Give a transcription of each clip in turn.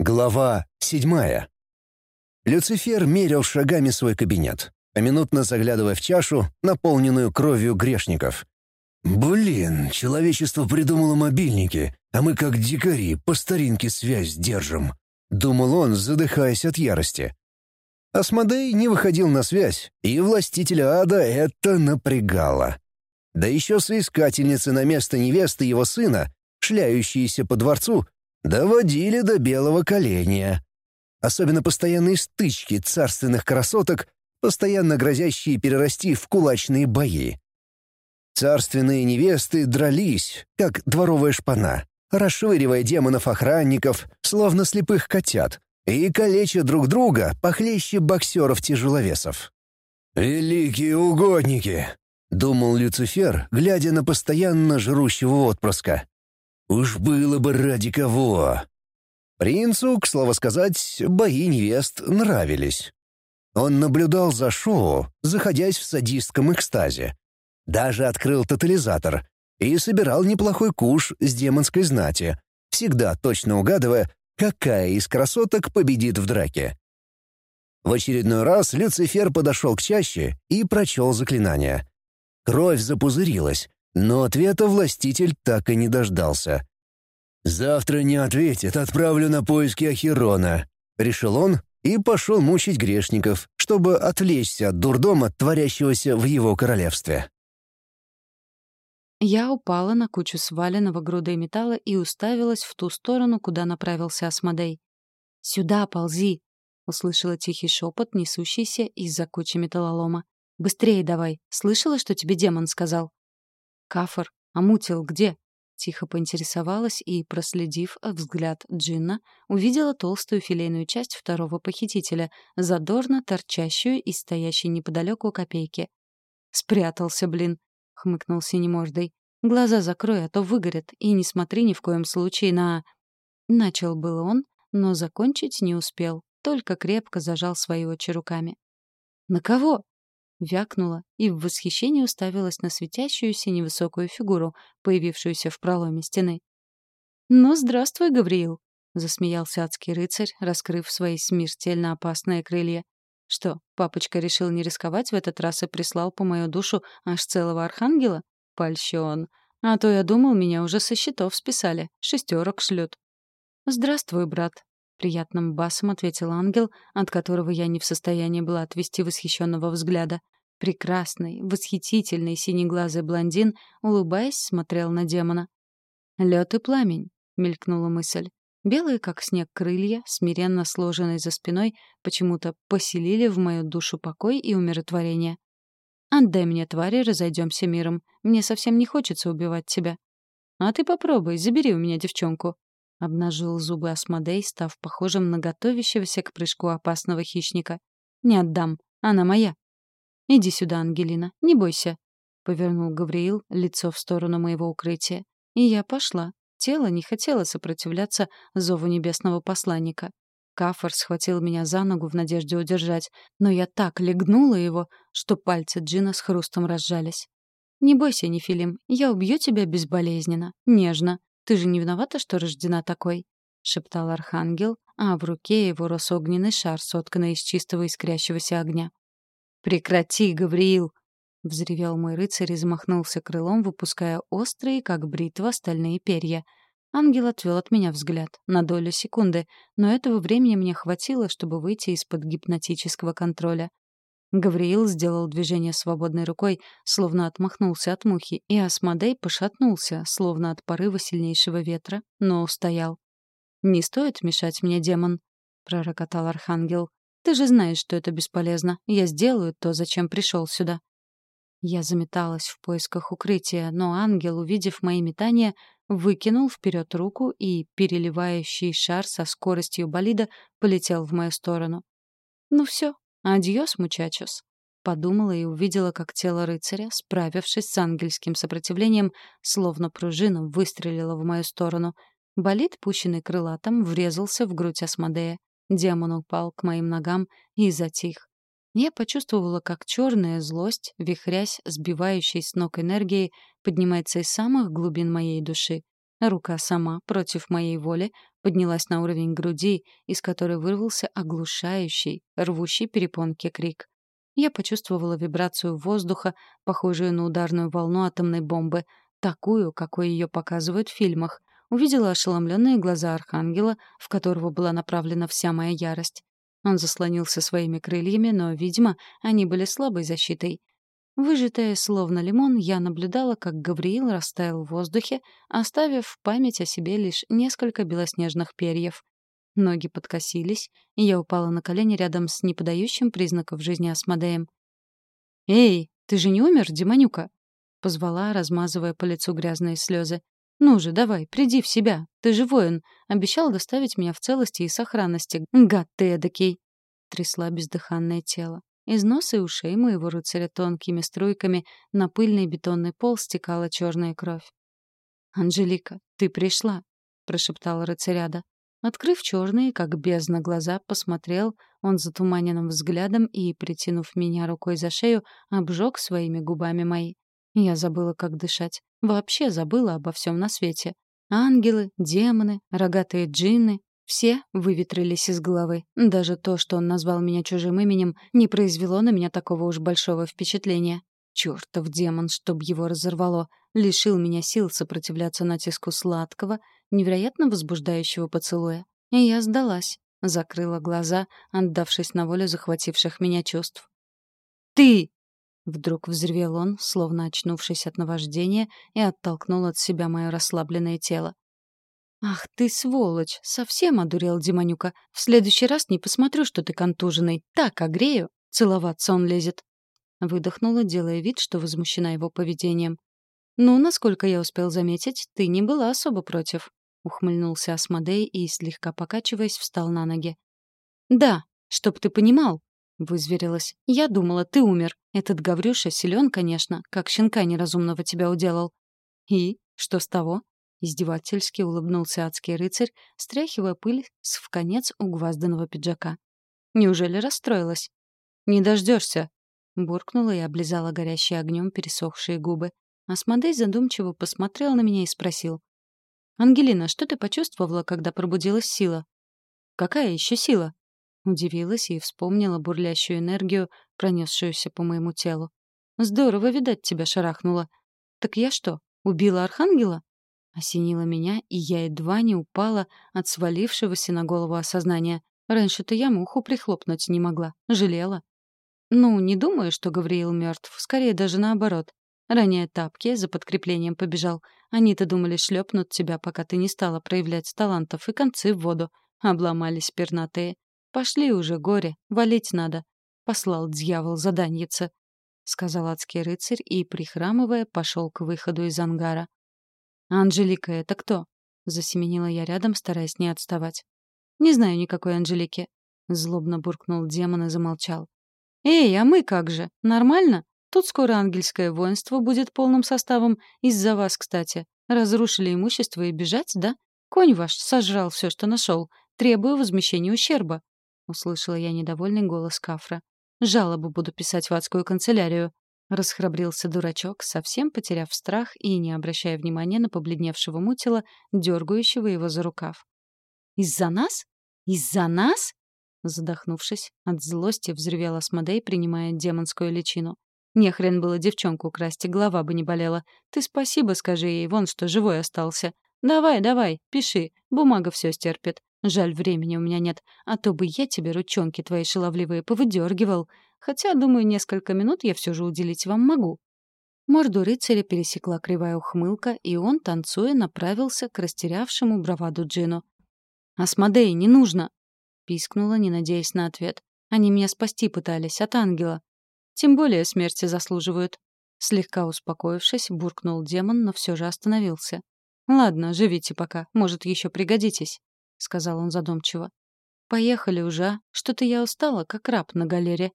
Глава седьмая. Люцифер мерил шагами свой кабинет, поминутно заглядывая в чашу, наполненную кровью грешников. «Блин, человечество придумало мобильники, а мы как дикари по старинке связь держим», — думал он, задыхаясь от ярости. Асмодей не выходил на связь, и властителя ада это напрягало. Да еще соискательницы на место невесты его сына, шляющиеся по дворцу, доводили до белого коленя. Особенно постоянные стычки царственных красоток, постоянно грозящие перерасти в кулачные бои. Царственные невесты дрались, как дворовая шпана, расшвыривая демонов-охранников, словно слепых котят, и калеча друг друга похлеще боксеров-тяжеловесов. «Великие угодники!» — думал Люцифер, глядя на постоянно жрущего отпрыска. Уж было бы ради кого. Принцу, к слову сказать, бои невест нравились. Он наблюдал за шоу, заходясь в садистском экстазе. Даже открыл тотализатор и собирал неплохой куш с демонской знати, всегда точно угадывая, какая из красоток победит в драке. В очередной раз Люцифер подошел к чаще и прочел заклинание. Кровь запузырилась, но ответа властитель так и не дождался. «Завтра не ответит, отправлю на поиски Ахирона», — решил он и пошел мучить грешников, чтобы отвлечься от дурдома, творящегося в его королевстве. Я упала на кучу сваленного грудой металла и уставилась в ту сторону, куда направился Асмодей. «Сюда ползи!» — услышала тихий шепот, несущийся из-за кучи металлолома. «Быстрее давай! Слышала, что тебе демон сказал?» «Кафор, а мутил где?» Тихо поинтересовалась и, проследив взгляд Джинна, увидела толстую филейную часть второго похитителя, задорно торчащую из стоящей неподалеку копейки. «Спрятался, блин!» — хмыкнул синемордой. «Глаза закрой, а то выгорят, и не смотри ни в коем случае на...» Начал был он, но закончить не успел, только крепко зажал свои очи руками. «На кого?» Вякнула и в восхищении уставилась на светящуюся невысокую фигуру, появившуюся в проломе стены. «Ну, здравствуй, Гавриил!» — засмеялся адский рыцарь, раскрыв свои смертельно опасные крылья. «Что, папочка решил не рисковать в этот раз и прислал по мою душу аж целого архангела? Польщен. А то я думал, меня уже со счетов списали. Шестерок шлют». «Здравствуй, брат», приятным басом ответил ангел, от которого я не в состоянии была отвести восхищенного взгляда. Прекрасный, восхитительный синеглазый блондин, улыбаясь, смотрел на демона. «Лед и пламень», — мелькнула мысль. Белые, как снег, крылья, смиренно сложенные за спиной, почему-то поселили в мою душу покой и умиротворение. «Отдай мне, твари, разойдемся миром. Мне совсем не хочется убивать тебя». «А ты попробуй, забери у меня девчонку», — обнажил зубы Асмодей, став похожим на готовящегося к прыжку опасного хищника. «Не отдам. Она моя». «Иди сюда, Ангелина, не бойся», — повернул Гавриил лицо в сторону моего укрытия. И я пошла. Тело не хотело сопротивляться зову небесного посланника. Кафор схватил меня за ногу в надежде удержать, но я так легнула его, что пальцы Джина с хрустом разжались. «Не бойся, Нефилим, я убью тебя безболезненно, нежно. Ты же не виновата, что рождена такой?» — шептал архангел, а в руке его рос огненный шар, сотканный из чистого искрящегося огня. «Прекрати, Гавриил!» — взревел мой рыцарь и замахнулся крылом, выпуская острые, как бритва, стальные перья. Ангел отвел от меня взгляд на долю секунды, но этого времени мне хватило, чтобы выйти из-под гипнотического контроля. Гавриил сделал движение свободной рукой, словно отмахнулся от мухи, и Асмодей пошатнулся, словно от порыва сильнейшего ветра, но устоял. «Не стоит мешать мне, демон», — пророкотал Архангел. «Ты же знаешь, что это бесполезно. Я сделаю то, зачем пришел сюда». Я заметалась в поисках укрытия, но ангел, увидев мои метания, выкинул вперед руку, и переливающий шар со скоростью болида полетел в мою сторону. «Ну все, «Адьос, мучачос», — подумала и увидела, как тело рыцаря, справившись с ангельским сопротивлением, словно пружина выстрелила в мою сторону. Болид, пущенный крылатом, врезался в грудь Асмодея. Демон упал к моим ногам и затих. Я почувствовала, как черная злость, вихрясь, сбивающей с ног энергией, поднимается из самых глубин моей души. Рука сама, против моей воли, поднялась на уровень груди, из которой вырвался оглушающий, рвущий перепонки крик. Я почувствовала вибрацию воздуха, похожую на ударную волну атомной бомбы, такую, какой ее показывают в фильмах. Увидела ошеломленные глаза архангела, в которого была направлена вся моя ярость. Он заслонился своими крыльями, но, видимо, они были слабой защитой. Выжатая словно лимон, я наблюдала, как Гавриил растаял в воздухе, оставив в память о себе лишь несколько белоснежных перьев. Ноги подкосились, и я упала на колени рядом с неподающим признаков жизни Асмодеем. «Эй, ты же не умер, Демонюка?» — позвала, размазывая по лицу грязные слезы. «Ну же, давай, приди в себя. Ты же воин. Обещал доставить меня в целости и сохранности. Гад ты эдакий!» Трясла бездыханное тело. Из носа и ушей моего рыцаря тонкими струйками на пыльный бетонный пол стекала черная кровь. «Анжелика, ты пришла», — прошептал рыцаряда. Открыв черные, как бездна, глаза, посмотрел он затуманенным взглядом и, притянув меня рукой за шею, обжег своими губами мои. Я забыла, как дышать. Вообще забыла обо всем на свете. Ангелы, демоны, рогатые джинны, все выветрились из головы. Даже то, что он назвал меня чужим именем, не произвело на меня такого уж большого впечатления. Чёртов демон, чтоб его разорвало, лишил меня сил сопротивляться натиску сладкого, невероятно возбуждающего поцелуя. И я сдалась, закрыла глаза, отдавшись на волю захвативших меня чувств. «Ты!» — вдруг взревел он, словно очнувшись от наваждения, и оттолкнул от себя мое расслабленное тело. «Ах ты, сволочь! Совсем одурел Демонюка. В следующий раз не посмотрю, что ты контуженный. Так, огрею. Целоваться он лезет». Выдохнула, делая вид, что возмущена его поведением. «Ну, насколько я успел заметить, ты не была особо против», — ухмыльнулся Асмодей и, слегка покачиваясь, встал на ноги. «Да, чтоб ты понимал», — вызверилась. «Я думала, ты умер. Этот Гаврюша силен, конечно, как щенка неразумного тебя уделал». «И? Что с того?» Издевательски улыбнулся адский рыцарь, стряхивая пыль с вконец угвазданного пиджака. «Неужели расстроилась?» «Не дождешься!» буркнула и облизала горящие огнем пересохшие губы. Асмодей задумчиво посмотрел на меня и спросил. «Ангелина, что ты почувствовала, когда пробудилась сила?» «Какая еще сила?» Удивилась и вспомнила бурлящую энергию, пронесшуюся по моему телу. «Здорово, видать, тебя шарахнуло. Так я что, убила Архангела?» Осенило меня, и я едва не упала от свалившегося на голову осознания. Раньше-то я муху прихлопнуть не могла, жалела. Ну, не думаю, что Гавриил мертв, скорее даже наоборот. Ранее тапки за подкреплением побежал. Они-то думали шлепнут тебя, пока ты не стала проявлять талантов, и концы в воду. Обломались пернатые. Пошли уже, горе, валить надо. Послал дьявол заданьица, — сказал адский рыцарь и, прихрамывая, пошел к выходу из ангара. «А Анжелика это кто?» — засеменила я рядом, стараясь не отставать. «Не знаю никакой Анжелики», — злобно буркнул демон и замолчал. «Эй, а мы как же? Нормально? Тут скоро ангельское воинство будет полным составом. Из-за вас, кстати. Разрушили имущество и бежать, да? Конь ваш сожрал все, что нашел. Требую возмещения ущерба», — услышала я недовольный голос Кафра. «Жалобу буду писать в адскую канцелярию. Расхрабрился дурачок, совсем потеряв страх и не обращая внимания на побледневшего мутила, дергающего его за рукав. «Из-за нас? Из-за нас?» Задохнувшись, от злости взревел Асмодей, принимая демонскую личину. «Не хрен было девчонку украсть, и голова бы не болела. Ты спасибо скажи ей, вон что, живой остался. Давай, давай, пиши, бумага все стерпит. Жаль, времени у меня нет, а то бы я тебе ручонки твои шаловливые повыдергивал. Хотя, думаю, несколько минут я все же уделить вам могу». Морду рыцаря пересекла кривая ухмылка, и он, танцуя, направился к растерявшему браваду Джину. «Асмодей, не нужно!» — пискнула, не надеясь на ответ. «Они меня спасти пытались, от ангела. Тем более смерти заслуживают». Слегка успокоившись, буркнул демон, но все же остановился. «Ладно, живите пока, может, еще пригодитесь», — сказал он задумчиво. «Поехали уже, что-то я устала, как раб на галере.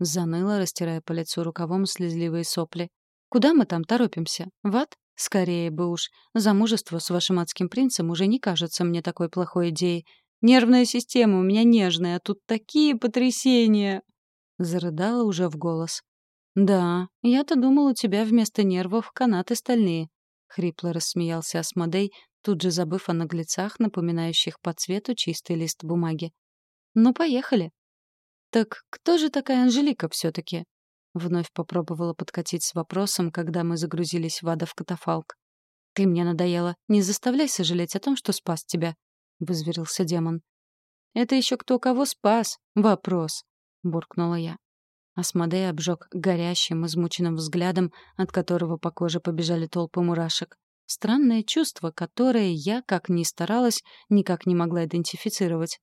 Заныла, растирая по лицу рукавом слезливые сопли. «Куда мы там торопимся? В ад? Скорее бы уж. Замужество с вашим адским принцем уже не кажется мне такой плохой идеей. Нервная система у меня нежная, а тут такие потрясения!» Зарыдала уже в голос. «Да, я-то думал, у тебя вместо нервов канаты стальные», — хрипло рассмеялся Асмодей, тут же забыв о наглецах, напоминающих по цвету чистый лист бумаги. «Ну, поехали!» «Так кто же такая Анжелика все-таки?» Вновь попробовала подкатить с вопросом, когда мы загрузились в ада в катафалк. «Ты мне надоела. Не заставляй сожалеть о том, что спас тебя», — вызверился демон. «Это еще кто кого спас? Вопрос», — буркнула я. Асмодей обжег горящим, измученным взглядом, от которого по коже побежали толпы мурашек. Странное чувство, которое я, как ни старалась, никак не могла идентифицировать.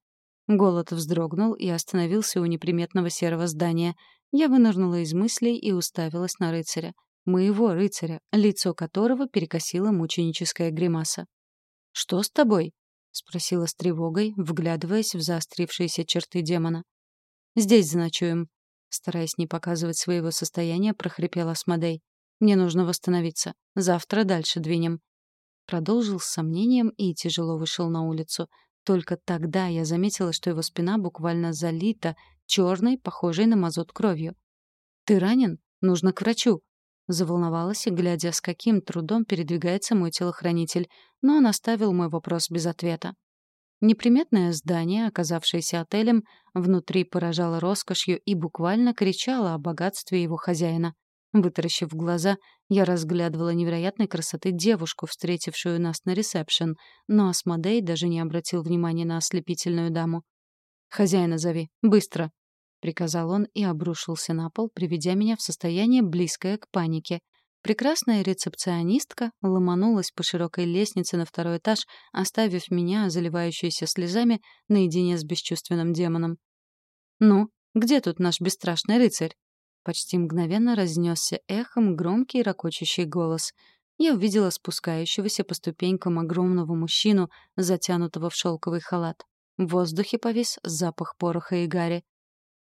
Голод вздрогнул и остановился у неприметного серого здания. Я вынырнула из мыслей и уставилась на рыцаря. Моего рыцаря, лицо которого перекосила мученическая гримаса. «Что с тобой?» — спросила с тревогой, вглядываясь в заострившиеся черты демона. «Здесь заночуем», Стараясь не показывать своего состояния, прохрипел Асмодей. «Мне нужно восстановиться. Завтра дальше двинем». Продолжил с сомнением и тяжело вышел на улицу. Только тогда я заметила, что его спина буквально залита черной, похожей на мазут кровью. «Ты ранен? Нужно к врачу!» Заволновалась, глядя, с каким трудом передвигается мой телохранитель, но он оставил мой вопрос без ответа. Неприметное здание, оказавшееся отелем, внутри поражало роскошью и буквально кричало о богатстве его хозяина. Вытаращив глаза, я разглядывала невероятной красоты девушку, встретившую нас на ресепшн, но Асмодей даже не обратил внимания на ослепительную даму. «Хозяина зови, быстро!» — приказал он и обрушился на пол, приведя меня в состояние, близкое к панике — Прекрасная рецепционистка ломанулась по широкой лестнице на второй этаж, оставив меня, заливающуюся слезами, наедине с бесчувственным демоном. «Ну, где тут наш бесстрашный рыцарь?» Почти мгновенно разнесся эхом громкий ракочущий голос. Я увидела спускающегося по ступенькам огромного мужчину, затянутого в шелковый халат. В воздухе повис запах пороха и гари.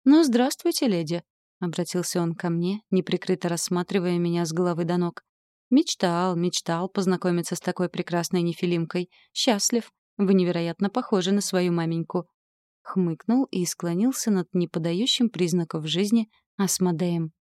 «Ну, здравствуйте, леди!» — обратился он ко мне, неприкрыто рассматривая меня с головы до ног. «Мечтал, мечтал познакомиться с такой прекрасной нефилимкой. Счастлив. Вы невероятно похожи на свою маменьку». Хмыкнул и склонился над неподающим признаков жизни Асмодеем.